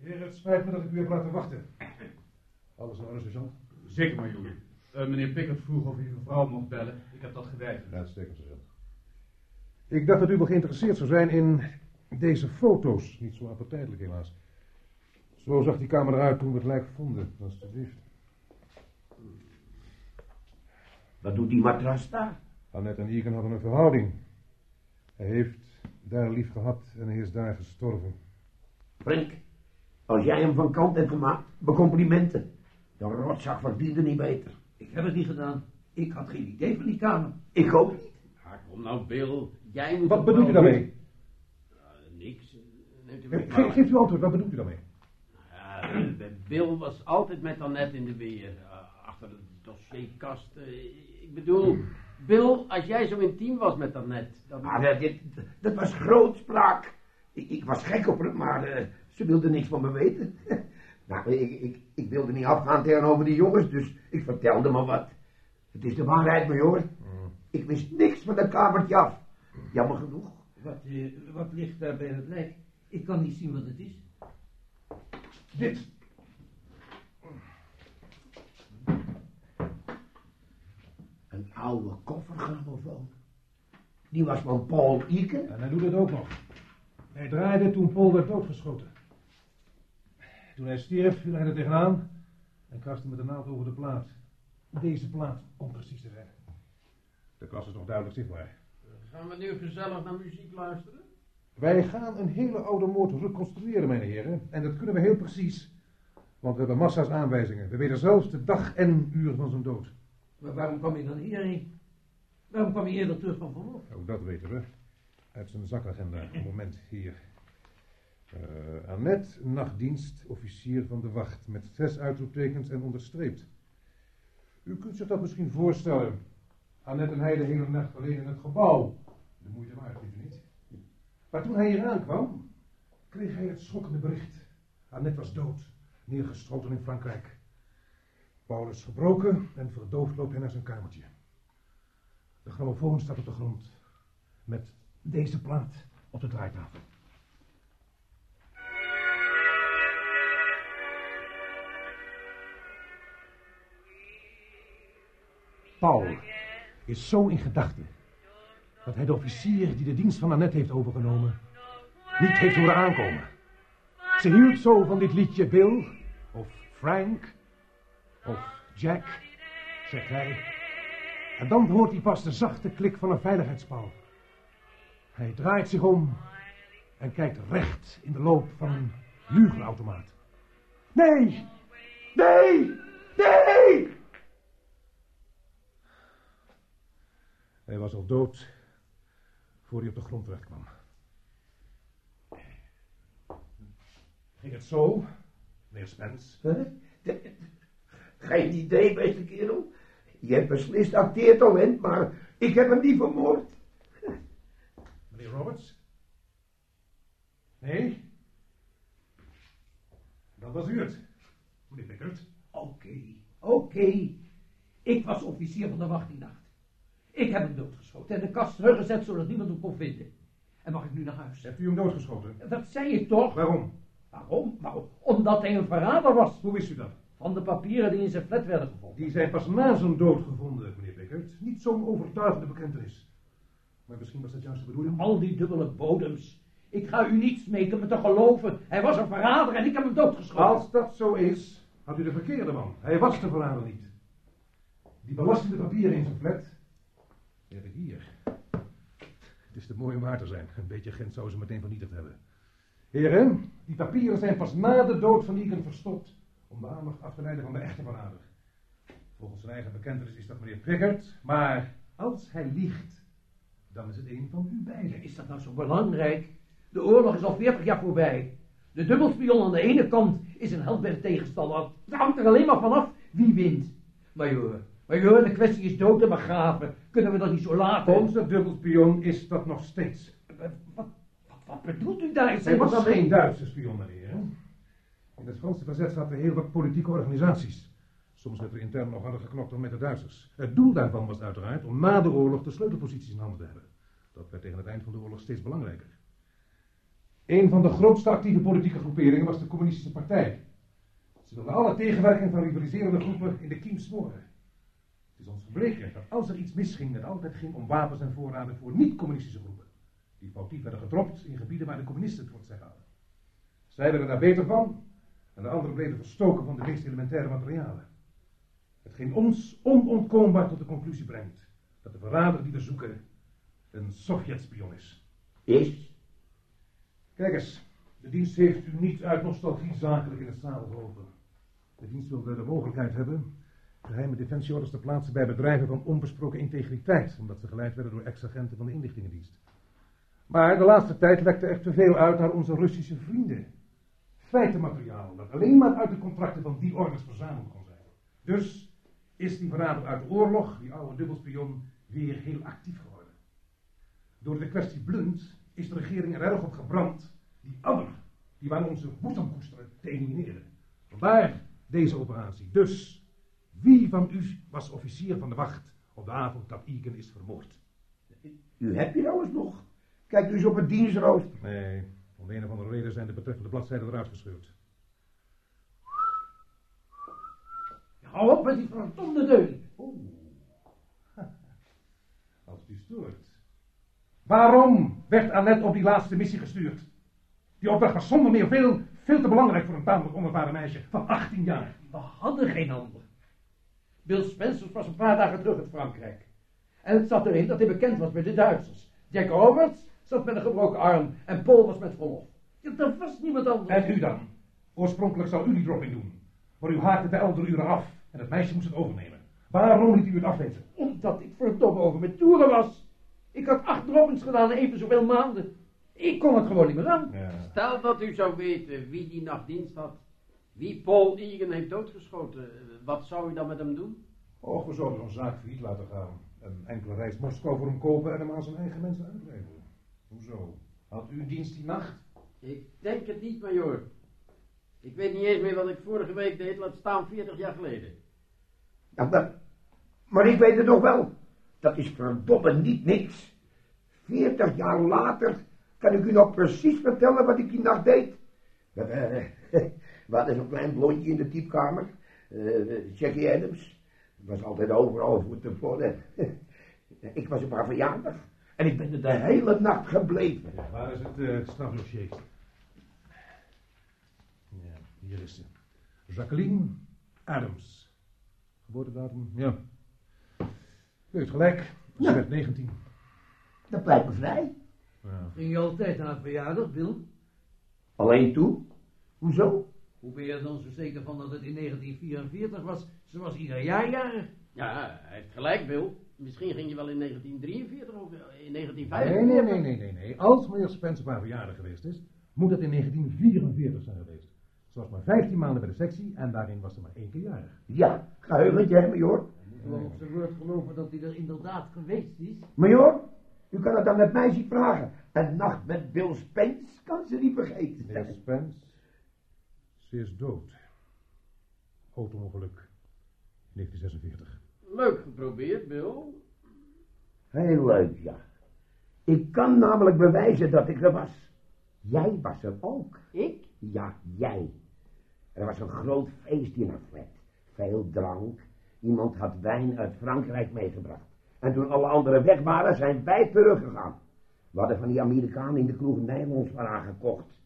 Heer, het spijt me dat ik u heb laten wachten. Alles in orde, sergeant? Zeker, majoor. Uh, meneer Pickert vroeg of u uw vrouw mocht bellen. Ik heb dat geweigerd. Uitstekend, sergeant. Ik dacht dat u wel geïnteresseerd zou zijn in deze foto's. Niet zo appetijtelijk, helaas. Zo zag die kamer eruit toen we het lijk vonden. Alsjeblieft. Wat doet die matras daar? Annette en Egan hadden een verhouding. Hij heeft daar lief gehad en hij is daar gestorven. Frank, als jij hem van kant hebt gemaakt, becomplimenten. De rotzak verdiende niet beter. Ik heb het niet gedaan. Ik had geen idee van die kamer. Ik ook niet. Ja, kom nou, Bill. Jij moet... Wat bedoelt u daarmee? Uh, niks. Neemt u me Ge kwalijk. geeft u antwoord, wat bedoelt u daarmee? Ja, eh, Bill was altijd met Annette in de weer. eh, achter de dossierkast. eh, ik bedoel, Bill, als jij zo intiem was met Annette... Dan... Maar dat, dit- dat was grootspraak. Ik, ik was gek op het, maar eh, ze wilde niks van me weten. nou, ik, ik, ik wilde niet afgaan tegenover die jongens, dus ik vertelde me wat. Het is de waarheid, hoor. Ik wist niks van dat kamertje af. Jammer genoeg. Wat, eh, wat ligt daar bij het lijk? Ik kan niet zien wat het is. Dit. Een oude koffergrammofoon. Die was van Paul Ike. En hij doet het ook nog. Hij draaide toen Paul werd doodgeschoten. Toen hij stierf, viel hij er tegenaan en kraste met de naald over de plaat. Deze plaat, om precies te zijn. De klas is nog duidelijk zichtbaar. Gaan we nu gezellig naar muziek luisteren? Wij gaan een hele oude moord reconstrueren, mijn heren. En dat kunnen we heel precies. Want we hebben massa's aanwijzingen. We weten zelfs de dag en uur van zijn dood. Maar waarom kwam je dan hierheen? Waarom kwam je eerder terug van verlof? Ook dat weten we. Uit zijn zakagenda. Een moment hier. Eh Annette, nachtdienst, officier van de wacht. Met zes uitroeptekens en onderstreept. U kunt zich dat misschien voorstellen. Annette en hij de hele nacht alleen in het gebouw. De moeite waard, u niet? Maar toen hij hier aankwam, kreeg hij het schokkende bericht. Annette was dood, neergeschoten in Frankrijk. Paul is gebroken en verdoofd loopt hij naar zijn kamertje. De grammofoon staat op de grond. Met deze plaat op de draaitafel. Paul is zo in gedachten dat hij de officier die de dienst van Annette heeft overgenomen niet heeft horen aankomen. Ze hield zo van dit liedje Bill of Frank of Jack, zegt hij. En dan hoort hij pas de zachte klik van een veiligheidspaal. Hij draait zich om en kijkt recht in de loop van een lugelautomaat. Nee! Nee! Nee! Hij was al dood voor hij op de grond terecht kwam. Ging het zo, meneer Spence? Huh? Geen idee, beste kerel. Je hebt beslist acteertalent, maar ik heb hem niet vermoord. Roberts? Nee? Dan was u het, meneer Pickert. Oké, oké. Ik was officier van de wacht die nacht. Ik heb hem doodgeschoten en de kast teruggezet zodat niemand hem kon vinden. En mag ik nu naar huis? Hebt u hem doodgeschoten? Dat zei ik toch? Waarom? Waarom? Waarom? Omdat hij een verrader was. Hoe wist u dat? Van de papieren die in zijn flat werden gevonden. Die zijn pas na zijn dood gevonden, meneer Pickert. Niet zo'n overtuigende bekentenis. Maar misschien was dat juist de bedoeling. Al die dubbele bodems. Ik ga u niet smeken me te geloven. Hij was een verrader en ik heb hem doodgeschoten. Als dat zo is, had u de verkeerde man. Hij was de verrader niet. Die belastende papieren in zijn flat, die heb ik hier. Het is te mooi om waar te zijn. Een beetje gent zou ze meteen vernietigd hebben. Heren, die papieren zijn pas na de dood van Egan verstopt om de aandacht af te leiden van de echte verrader. Volgens zijn eigen bekentenis is dat meneer Pickert, maar als hij liegt, dan is het een van u beiden. Is dat nou zo belangrijk? De oorlog is al 40 jaar voorbij. De dubbelspion aan de ene kant is een held bij de tegenstander. Het hangt er alleen maar vanaf wie wint. Majoor, majoor, de kwestie is dood en begraven. Kunnen we dat niet zo laten? Onze dubbelspion is dat nog steeds. Wat, wat, wat bedoelt u daar? Hij was geen Duitse spion, meneer. In het Franse verzet zaten heel wat politieke organisaties. Soms werd er intern nog harder geknokt dan met de Duitsers. Het doel daarvan was uiteraard om na de oorlog de sleutelposities in handen te hebben. Dat werd tegen het eind van de oorlog steeds belangrijker. Een van de grootste actieve politieke groeperingen was de Communistische Partij. Ze wilden alle tegenwerking van rivaliserende groepen in de kiem smoren. Het is ons gebleken dat als er iets misging, het altijd ging om wapens en voorraden voor niet-communistische groepen. Die foutief werden gedropt in gebieden waar de communisten het voor hadden. Zij werden daar beter van en de anderen bleven verstoken van de meest elementaire materialen. Hetgeen ons onontkoombaar tot de conclusie brengt dat de verrader die we zoeken een Sovjet-spion is. Is? Kijk eens, de dienst heeft u niet uit nostalgie zakelijk in het zadel geholpen. De dienst wilde de mogelijkheid hebben geheime defensieorders te plaatsen bij bedrijven van onbesproken integriteit, omdat ze geleid werden door ex-agenten van de inlichtingendienst. Maar de laatste tijd lekte er te veel uit naar onze Russische vrienden. Feitenmateriaal dat alleen maar uit de contracten van die orders verzameld kon zijn. Dus is die verrader uit de oorlog, die oude dubbelspion, weer heel actief geworden. Door de kwestie Blunt is de regering er erg op gebrand die ander, die waar onze boezem koesteren, te elimineren. Vandaar deze operatie. Dus, wie van u was officier van de wacht op de avond dat Egan is vermoord? U hebt hier alles nog. Kijk dus op het dienstrooster. Nee, om de een of andere reden zijn de betreffende bladzijden eruit gescheurd. Hou op met die verdomde deun. Oeh. Als u stoort. Waarom werd Annette op die laatste missie gestuurd? Die opdracht was zonder meer veel, veel te belangrijk voor een tamelijk onervaren meisje van 18 jaar. We hadden geen ander. Bill Spencer was een paar dagen terug uit Frankrijk. En het zat erin dat hij bekend was bij de Duitsers. Jack Roberts zat met een gebroken arm en Paul was met verlof. Ja, er was niemand anders. En u dan? Oorspronkelijk zou u die dropping doen. Maar u haakte de eldere uren af en het meisje moest het overnemen. Waarom liet u het afweten? Omdat ik verdomme over mijn toeren was. Ik had acht droppings gedaan in even zoveel maanden. Ik kon het gewoon niet meer aan. Ja. Stel dat u zou weten wie die nachtdienst had. Wie Paul Egan heeft doodgeschoten. Wat zou u dan met hem doen? Och, we zouden zo'n zaak failliet laten gaan. Een enkele reis Moskou voor hem kopen en hem aan zijn eigen mensen uitleveren. Hoezo? Had u dienst die nacht? Ik denk het niet, majoor. Ik weet niet eens meer wat ik vorige week deed, laat staan 40 jaar geleden. Maar, ik weet het nog wel. Dat is verdomme niet niks. Veertig jaar later kan ik u nog precies vertellen wat ik die nacht deed. We, hadden zo'n klein blondje in de typkamer. eh Jackie Adams. Was altijd overal voor te worden. ik was op haar verjaardag. En ik ben er de hele nacht gebleven. Waar is het uh? Ja, hier is ze. Jacqueline Adams. Geboortedatum? Ja. U heeft gelijk. Ze Ja. werd 19. Dat blijkt me vrij. Ja. Ging je altijd naar een verjaardag, Bill? Alleen toe? Hoezo? Hoe ben je er dan zo zeker van dat het in 1944 was? Ze was ieder jaar jarig. Ja, hij heeft gelijk, Bill. Misschien ging je wel in 1943 of in Nee, 1945. nee, nee, nee, nee, nee. Als meneer Spence op haar verjaardag geweest is, moet dat in 1944 zijn geweest. Ze was maar 15 maanden bij de sectie en daarin was ze maar één keer jarig. Ja, geheugentje, hè, major? Moeten we op zijn woord geloven dat hij er inderdaad geweest is? Major, u kan het aan het meisje vragen. Een nacht met Bill Spence kan ze niet vergeten. Meneer Spence, ze is dood. Auto-ongeluk. 1946. Leuk geprobeerd, Bill. Heel leuk, ja. Ik kan namelijk bewijzen dat ik er was. Jij was er ook. Ik? Ja, jij. Er was een groot feest in haar. Veel drank. Iemand had wijn uit Frankrijk meegebracht. En toen alle anderen weg waren, zijn wij teruggegaan. We hadden van die Amerikanen in de kroeg Nederlands van aangekocht.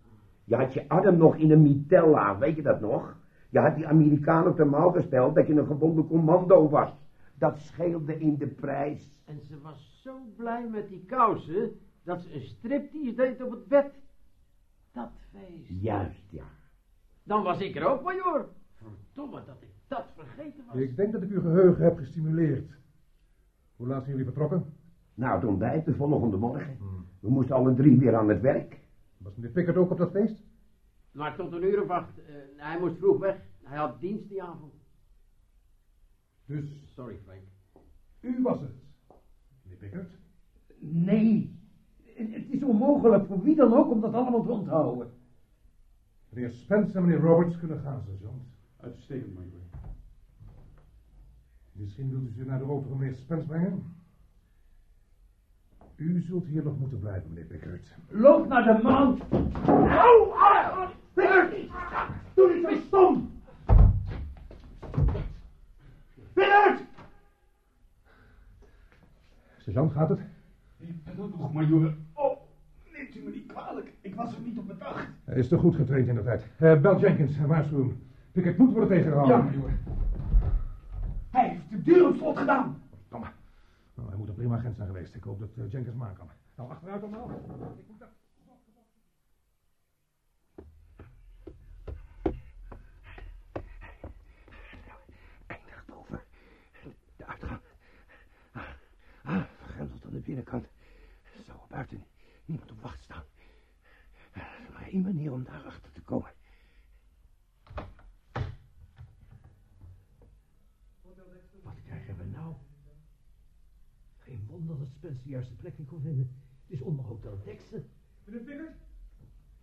Je had je arm nog in een mitella, weet je dat nog? Je had die Amerikanen op de mouw gesteld dat je een gebonden commando was. Dat scheelde in de prijs. En ze was zo blij met die kousen, dat ze een striptease deed op het bed. Dat feest. Juist, ja. Dan was ik er ook, majoor. Verdomme dat ik dat vergeten was. Ik denk dat ik uw geheugen heb gestimuleerd. Hoe laat zijn jullie vertrokken? Nou, het ontbijt de volgende morgen. We moesten alle drie weer aan het werk. Was meneer Pickert ook op dat feest? Maar tot een uur of acht. eh, hij moest vroeg weg. Hij had dienst die avond. Dus Sorry, Frank. u was het. Meneer Pickert? Nee. Het is onmogelijk voor wie dan ook om dat allemaal te onthouden. Meneer Spence en meneer Roberts kunnen gaan, sergeant. Uitstekend, major. Misschien wilt u ze naar de auto van meneer Spence brengen? U zult hier nog moeten blijven, meneer Pickert. Loop naar de man! Au! au. Pickert! Doe niet zo stom! Pickert! Sergeant, gaat het? Nog majoor. Oh, neemt u me niet kwalijk. Ik was er niet op bedacht. Hij is te goed getraind in de tijd. Uh, Bel Jenkins, waarschuw hem. Pickert moet worden tegengehouden. Ja, majoor. Hij heeft de deur op slot gedaan. Kom maar. Nou, hij moet een prima agent zijn geweest. Ik hoop dat uh, Jenkins maar kan. Nou, achteruit allemaal. Ik moet dat... Eindigt boven. De uitgang. Ah, ah, vergrendeld aan de binnenkant. Buiten niemand op wacht staan. Er is maar één manier om daarachter te komen. Wat krijgen we nou? Geen wonder dat Spence de juiste plek niet kon vinden. Het is onder Hotel Dexter. Meneer Pickert?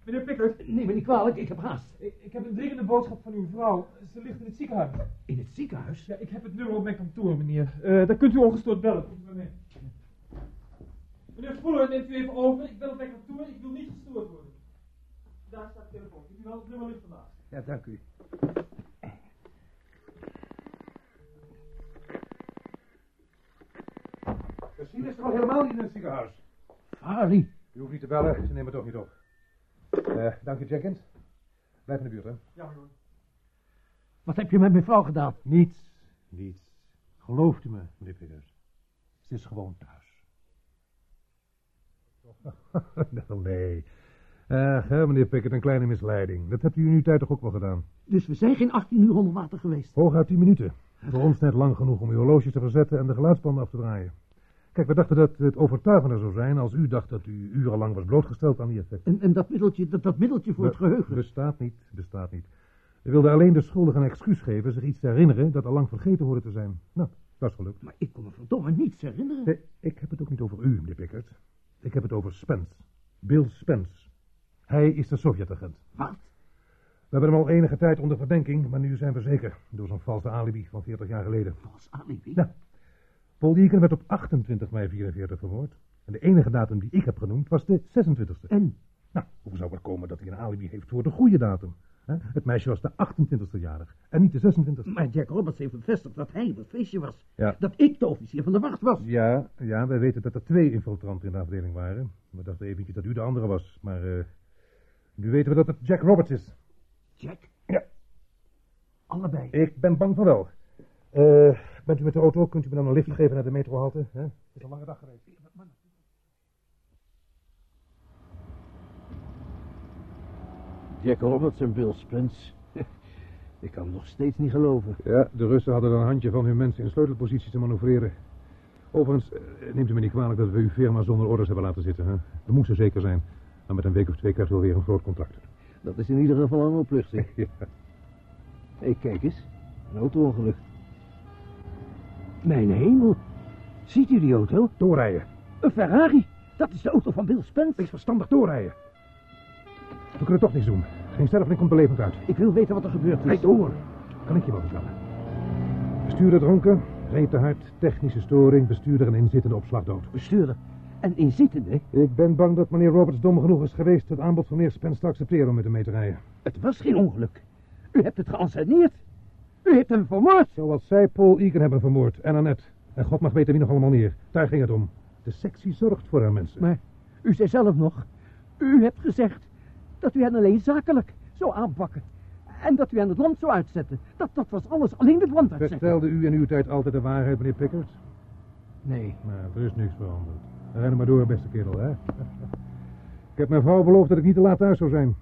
Meneer Pickert, Neem me niet kwalijk, ik heb haast. ik, ik heb een dringende boodschap van uw vrouw. Ze ligt in het ziekenhuis. In het ziekenhuis? Ja, ik heb het nummer op mijn kantoor, meneer. Eh daar kunt u ongestoord bellen. Komt u maar mee. Meneer Voller, neemt u even over. Ik bel op mijn kantoor. Ik wil niet gestoord worden. Daar staat de telefoon. Ziet u wel, het nummer ligt vandaag. Ja, dank u. Misschien is er al helemaal niet in het ziekenhuis. Farley. U hoeft niet te bellen, ze nemen het toch niet op. Eh, dank je, Jenkins. Blijf in de buurt, hè? Ja, meneer. Wat heb je met mijn vrouw gedaan? Niets. Niets. Gelooft u me, meneer Pickers. Ze is gewoon thuis. nou, nee. Ach, hè, meneer Pickert, een kleine misleiding. Dat hebt u in uw tijd toch ook wel gedaan? Dus we zijn geen 18 uur onder water geweest. Hooguit 10 minuten. Voor ons net lang genoeg om uw horloge te verzetten en de geluidsbanden af te draaien. Kijk, we dachten dat het overtuigender zou zijn als u dacht dat u urenlang was blootgesteld aan die effecten. En, en dat middeltje, dat, dat middeltje voor het geheugen. Bestaat niet, bestaat niet. We wilden alleen de schuldigen een excuus geven zich iets te herinneren dat al lang vergeten hoorde te zijn. Nou, dat is gelukt. Maar ik kon me verdomme niets herinneren. Nee, ik heb het ook niet over u, meneer Pickert. Ik heb het over Spence. Bill Spence. Hij is de Sovjet-agent. Wat? We hebben hem al enige tijd onder verdenking, maar nu zijn we zeker. Door zo'n valse alibi van 40 jaar geleden. Vals alibi? Ja. Paul Deacon werd op 28 mei 44 vermoord. En de enige datum die ik heb genoemd was de 26e. En? Nou, hoe zou het komen dat hij een alibi heeft voor de goede datum? Het meisje was de 28e jarig en niet de 26e. Maar Jack Roberts heeft bevestigd dat hij op het feestje was. Ja. Dat ik de officier van de wacht was. Ja, ja, wij weten dat er twee infiltranten in de afdeling waren. We dachten eventjes dat u de andere was, maar eh, nu weten we dat het Jack Roberts is. Jack? Ja. Allebei. Ik ben bang van wel. Eh, bent u met de auto? Kunt u me dan een lift geven naar de metrohalte? hè? Het is een lange dag geweest. Jack Roberts en Bill Spence. ik kan het nog steeds niet geloven. Ja, de Russen hadden een handje van hun mensen in sleutelposities te manoeuvreren. Overigens, eh, neemt u me niet kwalijk dat we uw firma zonder orders hebben laten zitten. Hè? Dat moest zo zeker zijn. Maar met een week of twee krijgt u wel weer een groot contract. Dat is in ieder geval een opluchting. ja. Hé, kijk eens. Een auto-ongeluk. Mijn hemel. Ziet u die auto? Doorrijden. Een Ferrari. Dat is de auto van Bill Spence. Wees verstandig doorrijden. We kunnen toch niets doen. Geen sterveling komt belevend uit. Ik wil weten wat er gebeurd is. Rijd door. Kan ik je wel vertellen. Bestuurder dronken, reed te hard, technische storing, bestuurder en inzittende op slag dood. Bestuurder. En inzittende. Ik ben bang dat meneer Roberts dom genoeg is geweest het aanbod van meneer Spence te accepteren om met hem mee te rijden. Het was geen ongeluk. U hebt het geanceneerd. U heeft hem vermoord. Zoals zij Paul Egan hebben vermoord en Annette. En God mag weten wie nog allemaal meer. Daar ging het om. De sectie zorgt voor haar mensen. Maar u zei zelf nog. U hebt gezegd dat u hen alleen zakelijk zou aanpakken. En dat u hen het land zou uitzetten. Dat, dat was alles. Alleen het land uitzetten. Vertelde u in uw tijd altijd de waarheid, meneer Pickard? Nee. Nou, er is niks veranderd. Ren maar door, beste kerel, hè? Ik heb mijn vrouw beloofd dat ik niet te laat thuis zou zijn.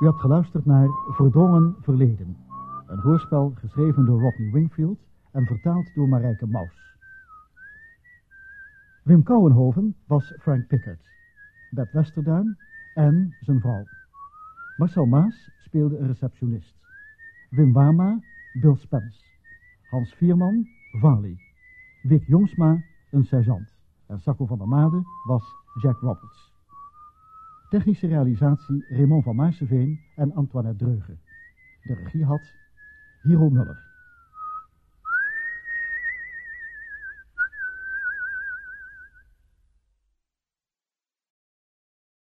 U hebt geluisterd naar Verdrongen Verleden. Een hoorspel geschreven door Rodney Wingfield en vertaald door Marijke Maus. Wim Kouwenhoven was Frank Pickard. Bert Westerduin en zijn vrouw. Marcel Maas speelde een receptionist. Wim Wama, Bill Spence. Hans Vierman, Varley. Wick Jongsma, een sergeant. En Sacco van der Made was Jack Roberts. Technische realisatie Raymond van Maarseveen en Antoinette Dreugen. De regie had Hiro Muller.